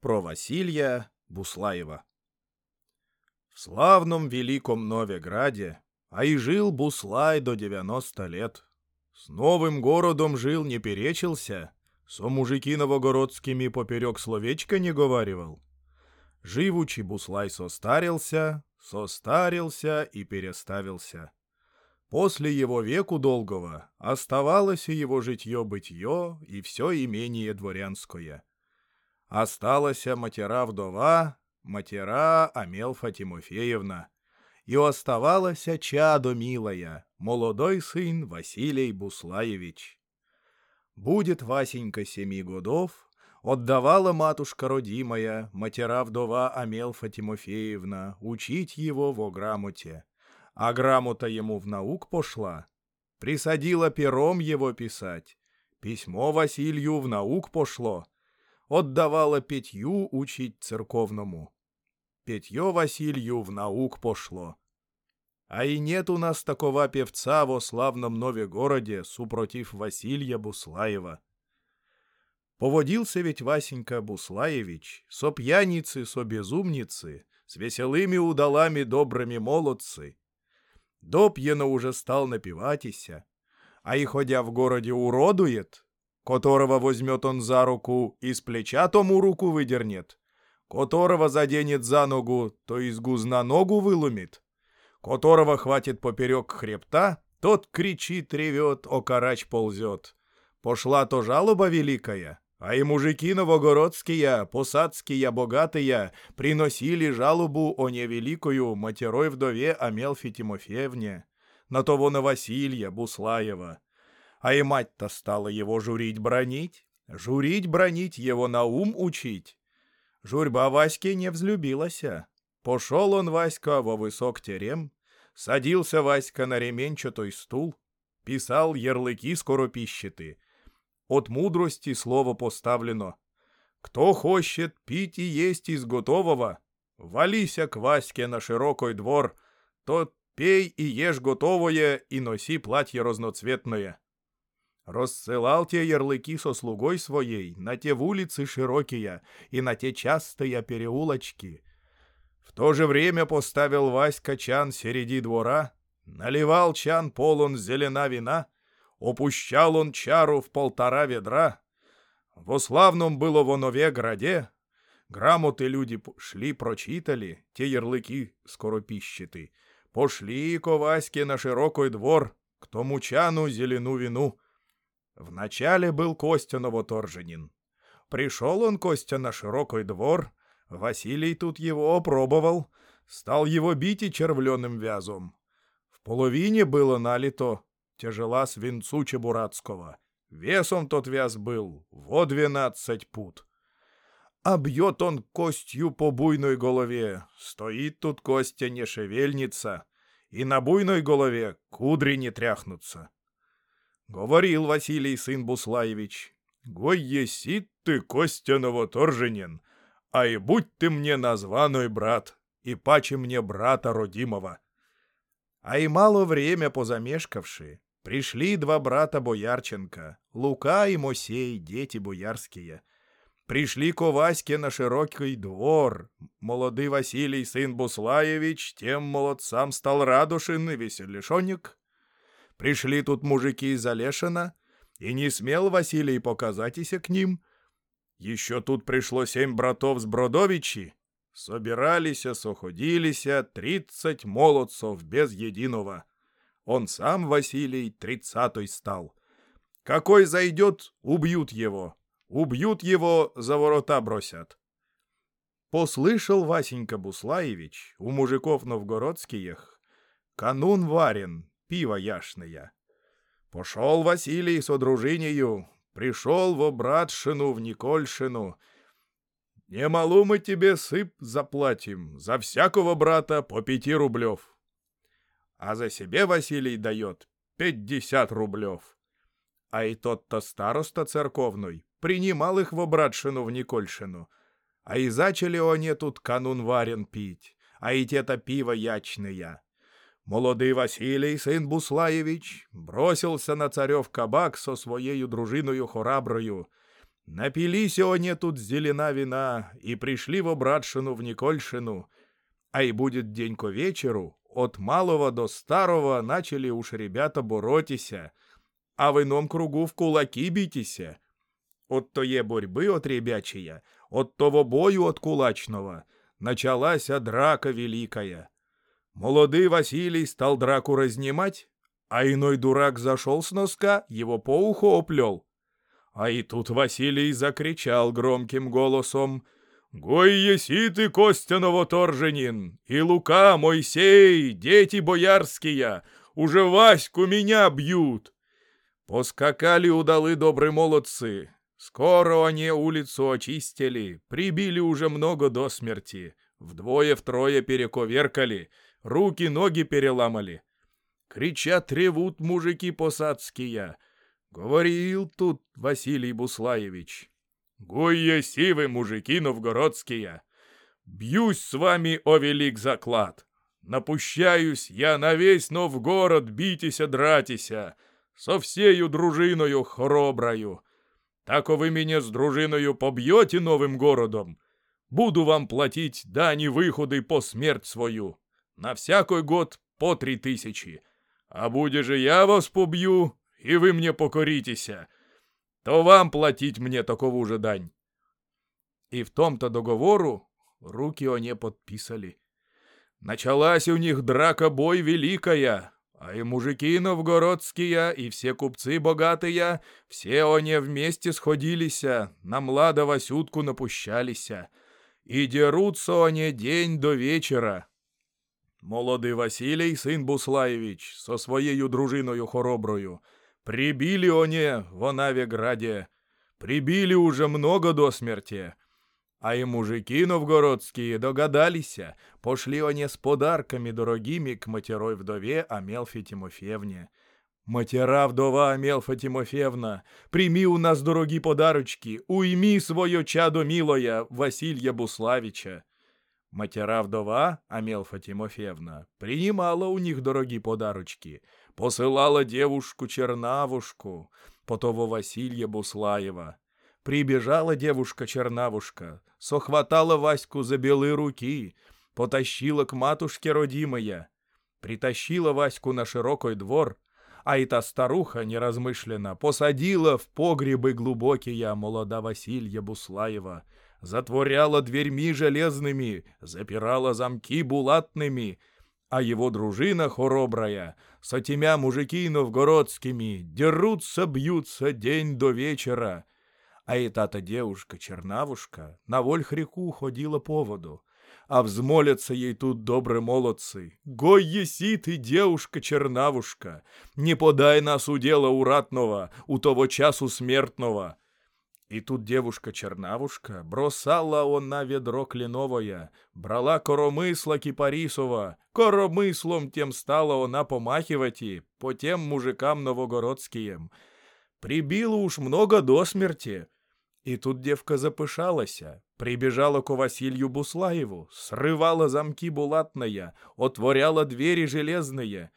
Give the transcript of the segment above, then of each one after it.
Про Василия Буслаева В славном великом Новеграде, а и жил Буслай до 90 лет. С новым городом жил, не перечился, со мужики новогородскими поперек словечка не говаривал. Живучий Буслай состарился, состарился и переставился. После его веку долгого оставалось его житье-бытье и все имение дворянское. Осталась матера-вдова, матера Амелфа Тимофеевна, и оставалась чадо милая, молодой сын Василий Буслаевич. Будет Васенька семи годов, отдавала матушка родимая, матера-вдова Амелфа Тимофеевна, учить его во грамоте а грамота ему в наук пошла. Присадила пером его писать. Письмо Василью в наук пошло. Отдавала Петью учить церковному. Петье Василью в наук пошло. А и нет у нас такого певца во славном Нове-городе, супротив Василия Буслаева. Поводился ведь Васенька Буслаевич, со пьяницы, со безумницы, с веселыми удалами добрыми молодцы, допьяно уже стал напиватися, а и ходя в городе уродует, которого возьмет он за руку и с плеча тому руку выдернет, которого заденет за ногу, то из гузна ногу выломит, которого хватит поперек хребта, тот кричит, ревет, окарач ползет. Пошла то жалоба великая, а и мужики новогородские, посадские, богатые приносили жалобу о невеликую матерой вдове Амелфи Тимофеевне, на того на Василия Буслаева. А и мать-то стала его журить бронить, журить бронить его на ум учить. Журьба Ваське не взлюбилася. Пошел он, Васька, во высок терем, садился Васька на ременчатой стул, писал ярлыки скоропищеты — от мудрости слово поставлено. Кто хочет пить и есть из готового, валися к Ваське на широкой двор, тот пей и ешь готовое и носи платье разноцветное. Рассылал те ярлыки со слугой своей на те улицы широкие и на те частые переулочки. В то же время поставил Васька чан среди двора, наливал чан полон зелена вина — Опущал он чару в полтора ведра. Во славном было во нове граде. Грамоты люди шли прочитали, те ярлыки скоропищеты. Пошли ко Ваське на широкой двор, к тому чану зелену вину. Вначале был Костя Новоторженин. Пришел он, Костя, на широкой двор. Василий тут его опробовал. Стал его бить и червленым вязом. В половине было налито тяжела свинцу Чебурацкого. Весом тот вяз был во двенадцать пут. А бьет он костью по буйной голове. Стоит тут Костя не шевельница, и на буйной голове кудри не тряхнутся. Говорил Василий сын Буслаевич, «Гой еси ты, Костя Новоторженин, а и будь ты мне названой брат, и паче мне брата родимого». А и мало время позамешкавши, Пришли два брата Боярченко, Лука и Мосей, дети боярские. Пришли ко Ваське на широкий двор. Молодый Василий, сын Буслаевич, тем молодцам стал радушен и веселишонек. Пришли тут мужики из Олешина, и не смел Василий показатися к ним. Еще тут пришло семь братов с Бродовичи. Собирались, соходились тридцать молодцов без единого. Он сам, Василий, тридцатый стал. Какой зайдет, убьют его. Убьют его, за ворота бросят. Послышал Васенька Буслаевич у мужиков новгородских канун варен, пиво яшное. Пошел Василий со дружинею, пришел в братшину, в Никольшину. Немалу мы тебе сып заплатим, за всякого брата по пяти рублев а за себе Василий дает пятьдесят рублев. А и тот-то староста церковный принимал их в обратшину в Никольшину. А и зачали они тут канун варен пить, а и те-то пиво ячные. Молодый Василий, сын Буслаевич, бросился на царев кабак со своею дружиною хораброю. Напились они тут зелена вина и пришли в Обратшину в Никольшину, а и будет день ко вечеру, от малого до старого начали уж ребята боротися, а в ином кругу в кулаки битися. От тое борьбы от ребячия, от того бою от кулачного, началась драка великая. Молодый Василий стал драку разнимать, а иной дурак зашел с носка, его по уху оплел. А и тут Василий закричал громким голосом «Гой еси ты, Костя Новоторженин, и Лука, Мойсей, дети боярские, уже Ваську меня бьют!» Поскакали удалы добрые молодцы. Скоро они улицу очистили, прибили уже много до смерти, вдвое-втрое перековеркали, руки-ноги переломали. Кричат, ревут мужики посадские. Говорил тут Василий Буслаевич. Гуе сивы мужики новгородские. Бьюсь с вами, о велик заклад. Напущаюсь я на весь Новгород битися дратися, со всею дружиною хороброю. Тако вы меня с дружиною побьете новым городом, буду вам платить дани выходы по смерть свою. На всякой год по три тысячи. А буде же я вас побью, и вы мне покоритеся, то вам платить мне такову же дань. И в том-то договору руки они подписали. Началась у них драка-бой великая, а и мужики новгородские, и все купцы богатые, все они вместе сходилися, на млада Васютку напущалися. И дерутся они день до вечера. Молодий Василій, син Буслаєвич, со своєю дружиною хороброю, прибили они в Онавеграде, прибили уже много до смерти. А и мужики новгородские догадались, пошли они с подарками дорогими к матерой вдове Амелфе Тимофеевне. Матера вдова Амелфа Тимофеевна, прими у нас дорогі подарочки, уйми своє чадо милое Василья Буславича. Матера вдова Амелфа Тимофеевна принимала у них дорогі подарочки, посылала девушку-чернавушку, потого Василья Буслаева. Прибежала девушка-чернавушка, сохватала Ваську за белые руки, потащила к матушке родимая, притащила Ваську на широкой двор, а и та старуха неразмышленно посадила в погребы глубокие молода Василья Буслаева, затворяла дверьми железными, запирала замки булатными, а его дружина хоробрая, со темя мужики новгородскими, дерутся, бьются день до вечера, а и та-то девушка-чернавушка на вольх-реку ходила по воду, а взмолятся ей тут добрые молодцы. Гой еси ты, девушка-чернавушка, не подай нас у дела уратного, у того часу смертного. И тут девушка-чернавушка бросала он на ведро кленовое, брала коромысла кипарисова, коромыслом тем стала она помахивать и по тем мужикам новогородским. Прибила уж много до смерти, и тут девка запышалася, прибежала к Василию Буслаеву, срывала замки булатные, отворяла двери железные.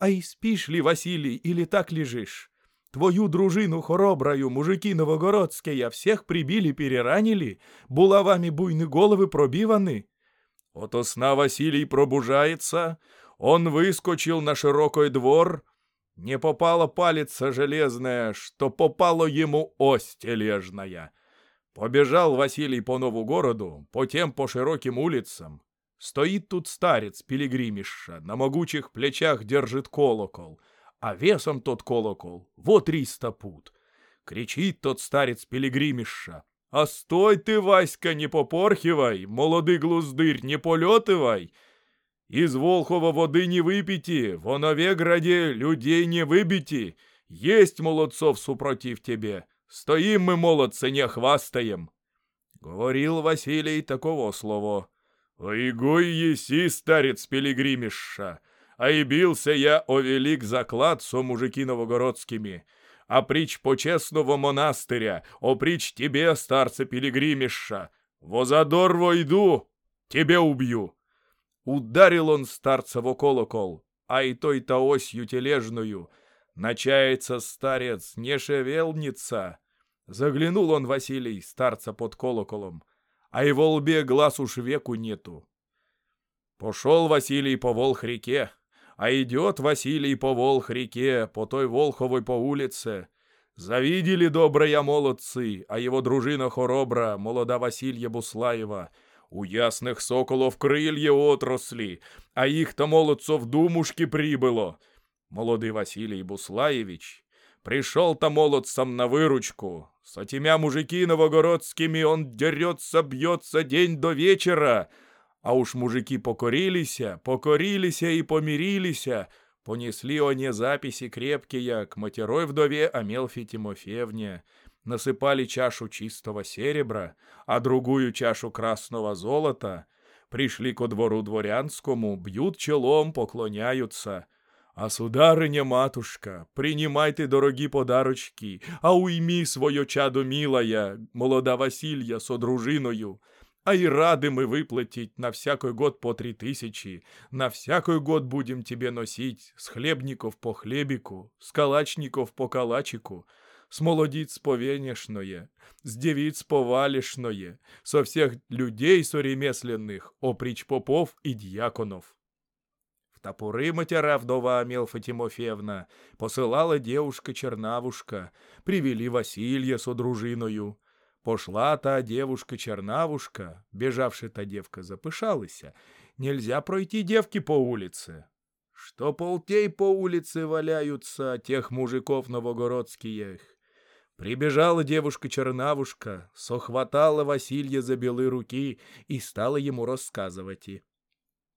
«Ай, спишь ли, Василий, или так лежишь? Твою дружину хороброю, мужики новогородские, всех прибили, переранили, булавами буйны головы пробиваны». Ото сна Василий пробужается, он выскочил на широкой двор, не попала палица железная, что попало ему ось тележная. Побежал Василий по нову городу, потем по широким улицам. Стоит тут старец пилигримиша, на могучих плечах держит колокол, а весом тот колокол вот триста пут. Кричит тот старец пилигримиша. «А стой ты, Васька, не попорхивай, молодый глуздырь, не полетывай!» Из Волхова воды не выпейте, в Оновеграде людей не выбейте, есть молодцов супротив тебе, стоим мы, молодцы, не хвастаем. Говорил Василий такого слова. Ой, гой еси, старец пилигримиша, а и бился я о велик заклад со мужики новогородскими, а прич почесного монастыря, о прич тебе, старца пилигримиша, возадор войду, тебе убью. Ударил он старца в колокол, а и той-то осью тележную. Начается старец, не шевелнится. Заглянул он, Василий, старца под колоколом, а его лбе глаз уж веку нету. Пошел Василий по Волх-реке, а идет Василий по Волх-реке, по той Волховой по улице. Завидели добрые молодцы, а его дружина хоробра, молода Василья Буслаева. У ясных соколов крылья отросли, а их-то молодцов думушки прибыло. Молодый Василий Буслаевич пришел-то молодцам на выручку. С этими мужики новогородскими он дерется, бьется день до вечера, а уж мужики покорилися, покорилися и помирилися, понесли они записи крепкие к матерой вдове Амелфи Тимофеевне, насыпали чашу чистого серебра, а другую чашу красного золота, пришли ко двору дворянскому, бьют челом, поклоняются. А сударыня-матушка, принимайте дорогі подарочки, а уйми своє чадо милая, молода Василья со дружиною, а и рады мы выплатить на всякий год по три тысячи. На всякий год будем тебе носить с хлебников по хлебику, с калачников по калачику, с молодиц по венешное, с девиц по валешное, со всех людей соремесленных, оприч попов и дьяконов. В топоры матера вдова Амелфа Тимофеевна посылала девушка-чернавушка, привели Василья со дружиною. Пошла та девушка-чернавушка, бежавшая та девка запышалася. Нельзя пройти девки по улице. Что полтей по улице валяются, тех мужиков новогородских. Прибежала девушка-чернавушка, сохватала Василья за белые руки и стала ему рассказывать.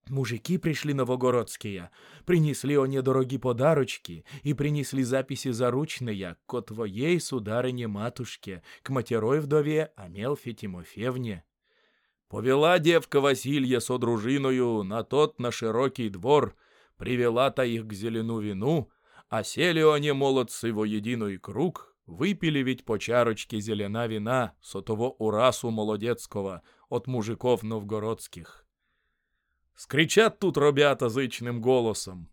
Мужики пришли новогородские, принесли они дороги подарочки и принесли записи заручные ко твоей сударыне-матушке, к матерой вдове Амелфе Тимофеевне. Повела девка Василья со дружиною на тот на широкий двор, привела-то их к зелену вину, а сели они молодцы во единый круг, выпили ведь по чарочке зелена вина со того урасу молодецкого от мужиков новгородских. Скричат тут ребята зычным голосом.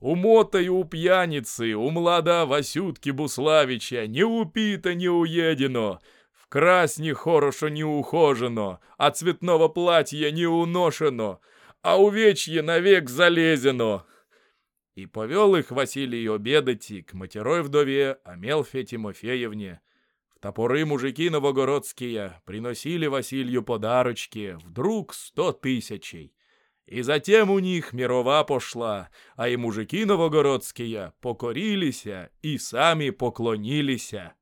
У мотай у пьяницы, у млада Васютки Буславича, не упито, не уедено, в красні хорошо не ухожено, а цветного платья не уношено, а увечье навек залезено. И повел их Василий обедати к матерой вдове Амелфе Тимофеевне. В топоры мужики новогородские приносили Василию подарочки, вдруг сто тысячей. И затем у них мирова пошла, а и мужики новогородские покорилися и сами поклонилися.